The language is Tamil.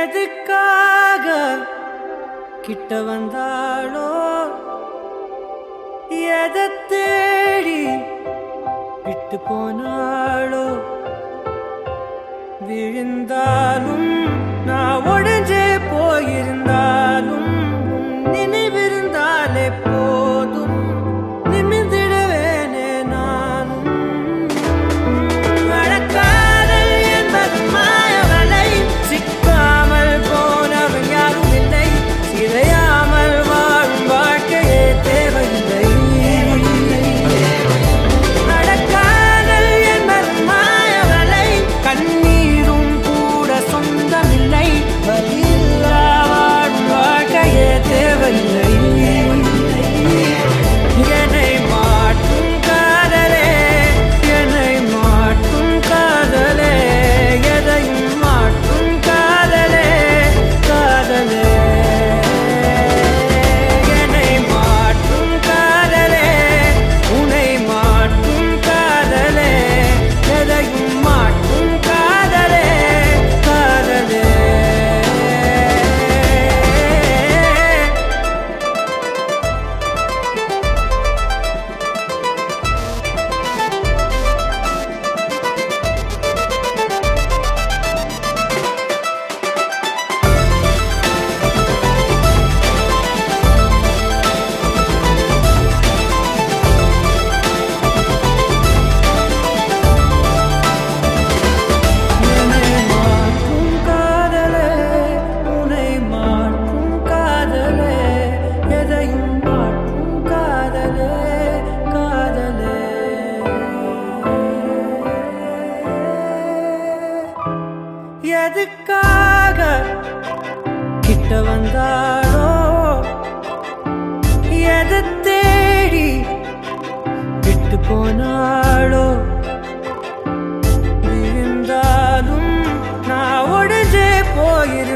எதுக்காக கிட்ட வந்தாளோ? எதை தேடி விட்டு போனாளோ? விழுந்தாலும் எதுக்காக கிட்ட வந்தாளோ? எதை தேடி விட்டு போனாளோ? இருந்தாலும் நான் உடஞ்சே போயிரு